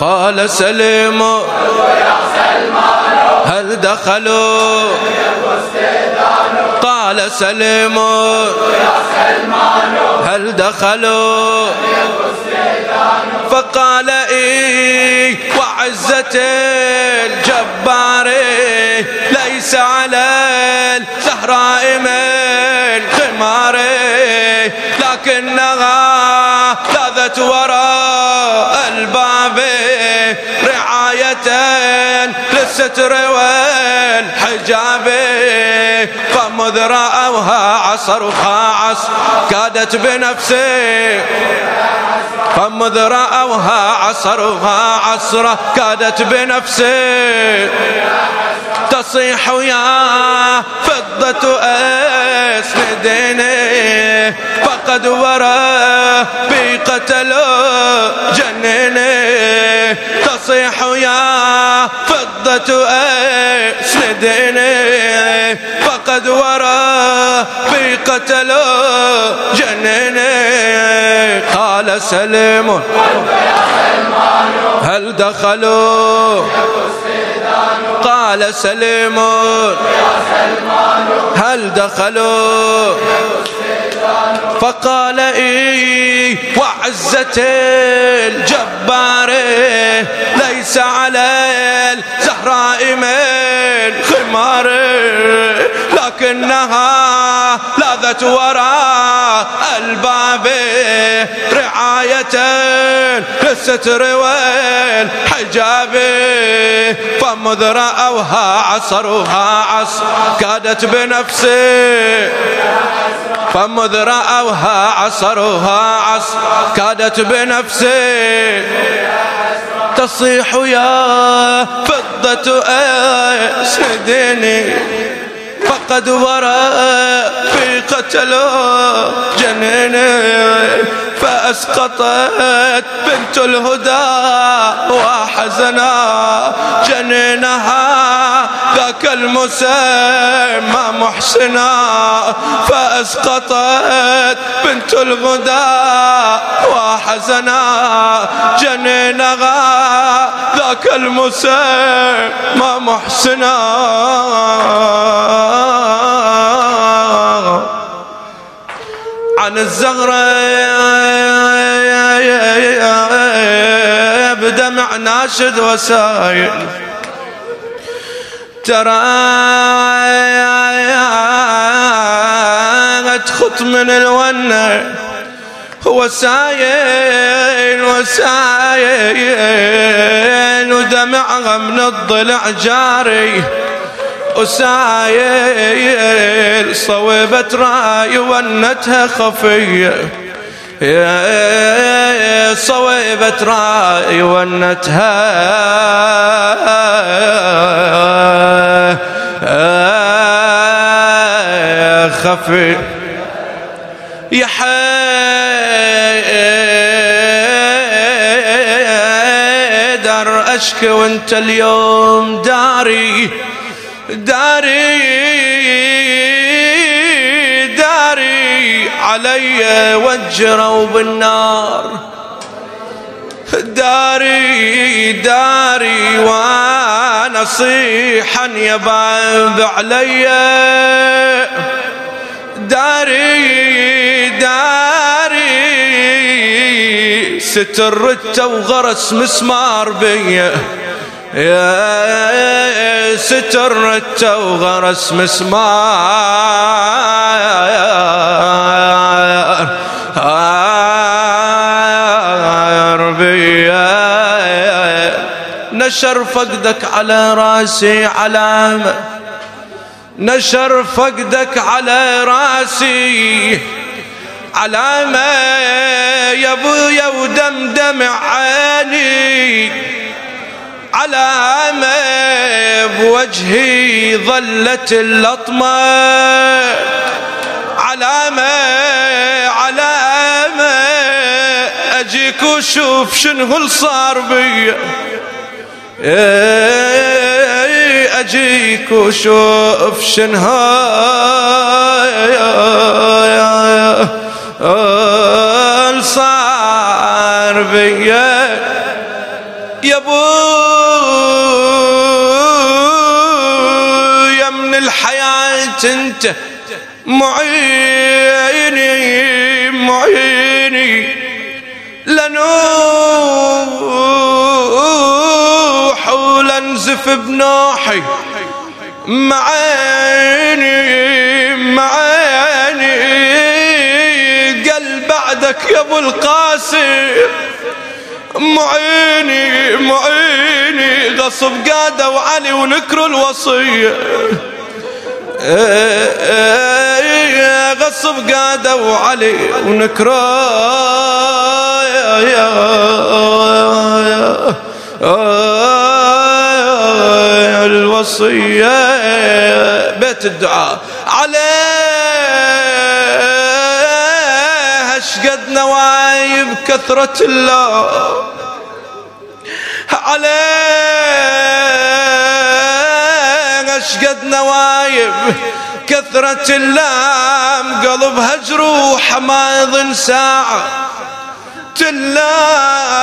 قال سليم هل دخلوا؟ قال سليم هل دخلوا؟ فقال إيه وعزة الجبار ليس على للستر والحجاب فمذ رأوها عصر كادت بنفسه فمذ رأوها عصرها عصرة كادت بنفسه تصيح يا فضة أسندني فقد ورى بي قتلوا جنني تصيح يا فضة أسندني فقد ورى بي قتلوا جنني قال سلم هل دخلوا؟ قال سليم هل دخلوا؟ فقال إيه وعزة الجبار ليس على الزهراء من لكنها لاذت وراء الباب رعاية للستر والحجاب فمذ رأوها عصروها عصر كادت بنفسي. فمذ رأوها عصروها عصر كادت بنفسي. تصيح يا فضة أسدني. فقد وراء في قتلوا جنيني. فأسقطت بنت الهدى وحزنا جنينها. ذاك المسمى محسنا. فأسقطت بنت الهدى وحزنا جنينها ذاك المسمى محسنا عن الزغرة بدمع ناشد وسايل. ترى تخط من الونة وسايل وسايل ودمعها من الضلع جاري. وسايل صوبت رأي ونتها خفية. يا صويبت رأي ونتها خفي يا حيدر اشكي وأنت اليوم داري داري داري علي وجروا بالنار داري داري وأنا صيحا يباب علي. داري سترت وغرس مسمار بيه يا ستر وغرس مسمار نشر فقدك على راسي علامة نشر فقدك على راسي. علامة يا ابويا ودمدم عيني. علامة بوجهي ظلت اللطمة. علامة علامة أجيك وشوف شنو اللي صار بي. أجيك وشوف شنو صار بي يا ابو يا من الحياة انت معيني معيني لنوح ولنزف بنوحي معيني معيني بعدك يا أبو القاسم. معيني معيني. غصب قادة وعلي ونكروا الوصية. غصب قادة وعلي ونكروا الوصية بيت الدعاء. عليه أشقد نوايب كثرة الله. عليه أشقد نوايب كثرة اللام. قلبها جروح ما يظن ساعة. تلام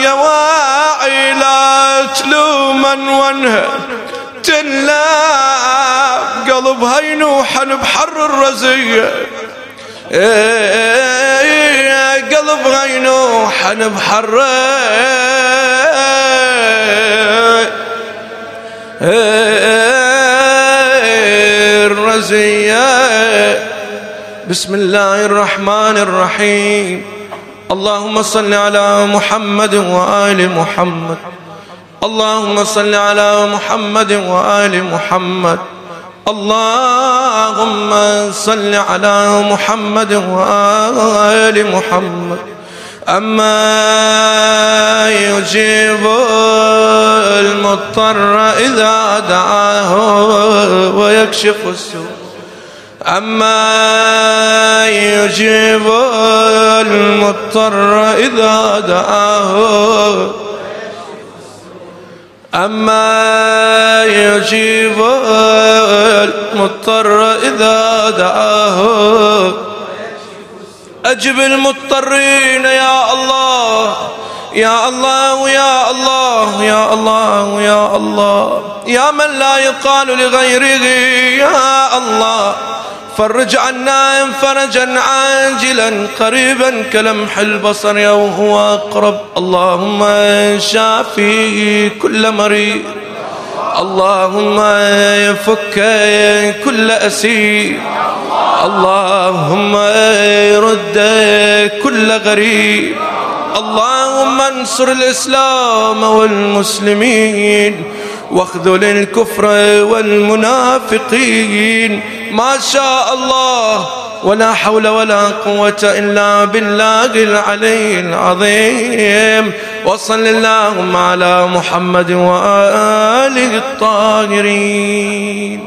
يا واعي لا تلومن وانها تلام قلبها ينوحن بحر الرزية. ينوحن بحر الرزية. بسم الله الرحمن الرحيم. اللهم صل على محمد وآل محمد. اللهم صل على محمد وآل محمد. اللهم صل على محمد وآل محمد. أما يجيب المضطر إذا دعاه ويكشف السوء. أما يجيب المضطر إذا دعاه أما يجيب المضطر إذا دعاه أجب المضطرين يا الله يا الله يا الله يا الله يا الله. يا من لا يقال لغيره يا الله. فرج عنا فرجا عاجلا قريبا كلمح البصر وهو أقرب. اللهم شافي كل مريض اللهم فك كل أسير اللهم رد كل غريب. اللهم انصر الإسلام والمسلمين واخذل الكفر والمنافقين. ما شاء الله ولا حول ولا قوة إلا بالله العلي العظيم. وصل اللهم على محمد وآله الطاهرين.